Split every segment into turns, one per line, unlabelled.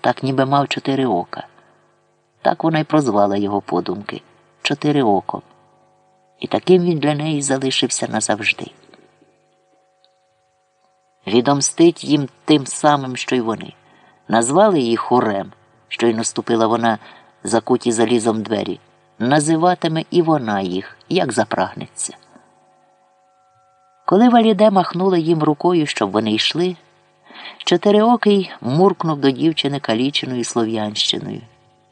так ніби мав чотири ока. Так вона й прозвала його подумки чотири оком. І таким він для неї залишився назавжди. Відомстить їм тим самим, що й вони. Назвали її Хурем, що й наступила вона закуті залізом двері. Називатиме і вона їх, як запрагнеться. Коли Валіде махнула їм рукою, щоб вони йшли, чотириокий муркнув до дівчини каліченою слов'янщиною.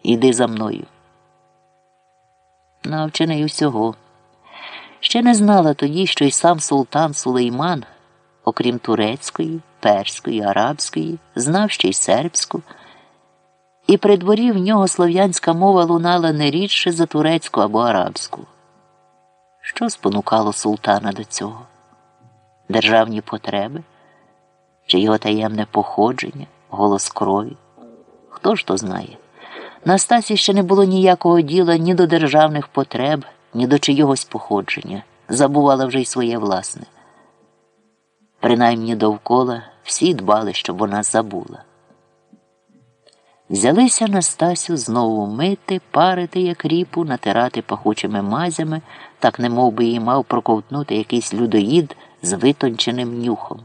Іди за мною. Навчений усього. Ще не знала тоді, що й сам султан Сулейман, окрім турецької, перської, арабської, знав ще й сербську, і при дворі в нього слов'янська мова лунала не рідше за турецьку або арабську. Що спонукало султана до цього? Державні потреби? Чи його таємне походження, голос крові? Хто ж то знає? Настасі ще не було ніякого діла ні до державних потреб, ні до чийогось походження, забувала вже й своє власне. Принаймні довкола всі дбали, щоб вона забула. Взялися Настасю знову мити, парити, як ріпу, натирати пахучими мазями, так не би її мав проковтнути якийсь людоїд з витонченим нюхом.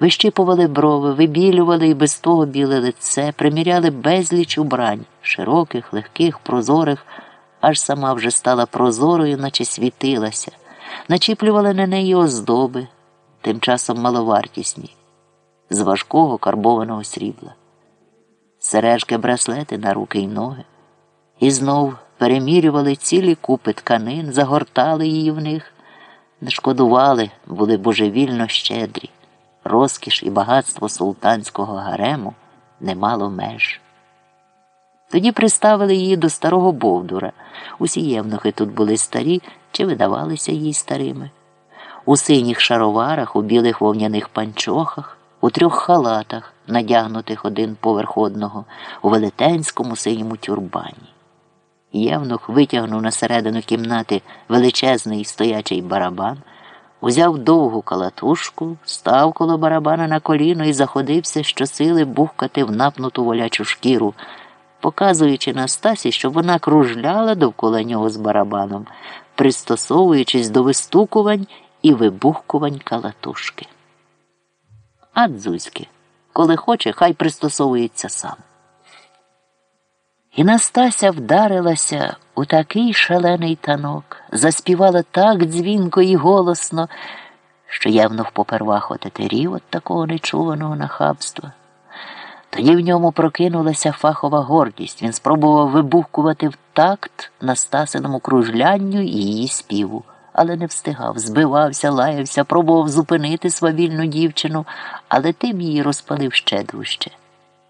Вищипували брови, вибілювали і без того біле лице, приміряли безліч убрань, широких, легких, прозорих, аж сама вже стала прозорою, наче світилася, начіплювали на неї оздоби, тим часом маловартісні, з важкого карбованого срібла, сережки браслети на руки й ноги, і знов перемірювали цілі купи тканин, загортали її в них, не шкодували, були божевільно щедрі розкіш і багатство султанського гарему не мало меж. Тоді приставили її до старого Бовдура. Усі євнухи тут були старі чи видавалися їй старими. У синіх шароварах, у білих вовняних панчохах, у трьох халатах, надягнутих один поверх одного, у велетенському синьому тюрбані. Євнух витягнув на середину кімнати величезний стоячий барабан. Узяв довгу калатушку, став коло барабана на коліно і заходився щосили бухкати в напнуту волячу шкіру, показуючи Настасі, щоб вона кружляла довкола нього з барабаном, пристосовуючись до вистукувань і вибухкувань калатушки. А дзузьки, коли хоче, хай пристосовується сам. І Настася вдарилася у такий шалений танок, заспівала так дзвінко і голосно, що явно попервах отетерів от такого нечуваного нахабства. Тоді в ньому прокинулася фахова гордість. Він спробував вибухкувати в такт Настасиному кружлянню і її співу, але не встигав, збивався, лаявся, пробував зупинити свавільну дівчину, але тим її розпалив ще дужче.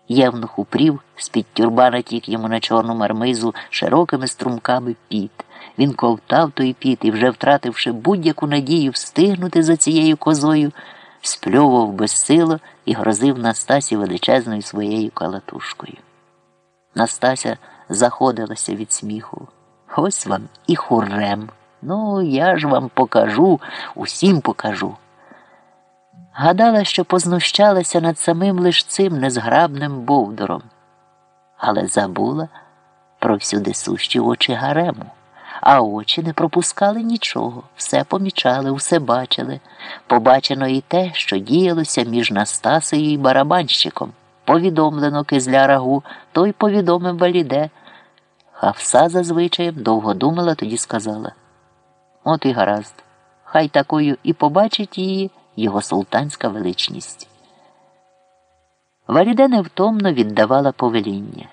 Євнух упрів, з-під тюрбана тік йому на чорну мармизу широкими струмками піт. Він ковтав той піт і, вже втративши будь-яку надію встигнути за цією козою, спльовував безсило і грозив Настасі величезною своєю калатушкою. Настася заходилася від сміху. Ось вам і хурем. Ну, я ж вам покажу, усім покажу. Гадала, що познущалася над самим лиш цим незграбним бовдуром, але забула про всюди сущі очі гарему, а очі не пропускали нічого, все помічали, все бачили. Побачено і те, що діялося між Настасею і барабанщиком. Повідомлено кизля рагу, той повідомив валіде. Хавса зазвичаєм довго думала, тоді сказала: От і гаразд, хай такою і побачить її його султанська величність. Валіде невтомно віддавала повеління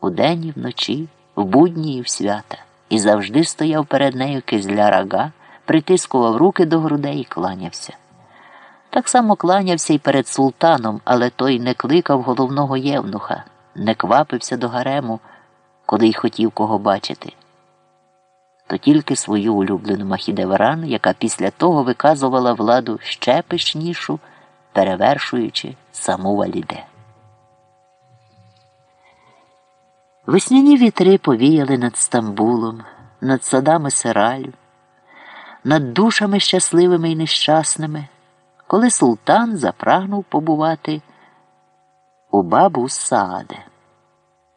удень і вночі, в будні і в свята, і завжди стояв перед нею кизля рага, притискував руки до грудей і кланявся. Так само кланявся й перед султаном, але той не кликав головного євнуха, не квапився до гарему, коли й хотів кого бачити то тільки свою улюблену Махідевран, яка після того виказувала владу ще пишнішу, перевершуючи саму валіде. Весняні вітри повіяли над Стамбулом, над садами Сиралю, над душами щасливими і нещасними, коли султан запрагнув побувати у бабу Сааде.